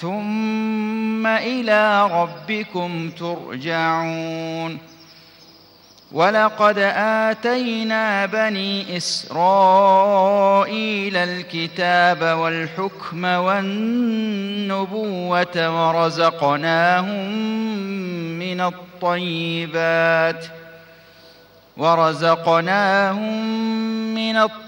ثم إلى ربكم ترجعون. ولقد آتينا بني إسرائيل الكتاب والحكم والنبوة ورزقناهم من الطيبات ورزقناهم من الطيبات.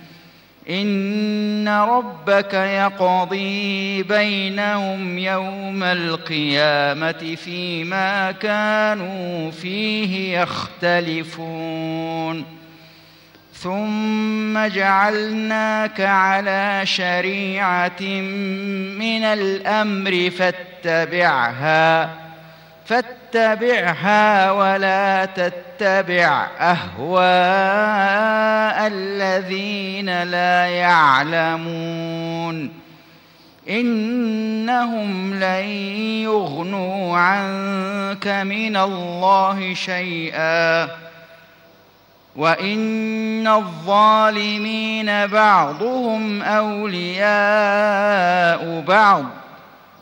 إن ربك يقضي بينهم يوم القيامة فيما كانوا فيه يختلفون. ثم جعلناك على شريعة من الأمر فاتبعها. فاتبعها ولا تتبع أهواء الذين لا يعلمون. إنهم لن يغنوا عنك من الله شيئا. وإن الظالمين بعضهم أولياء بعض.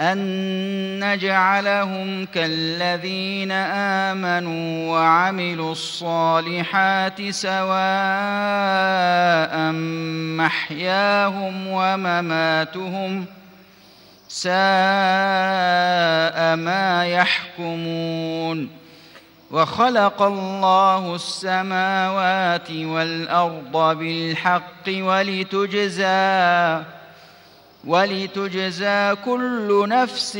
أن نجعلهم كالذين آمنوا وعملوا الصالحات سواء محياهم ومماتهم ساء ما يحكمون وخلق الله السماوات والأرض بالحق ولتجزى ولتجزى كل نفس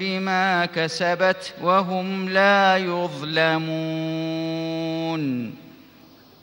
بما كسبت وهم لا يظلمون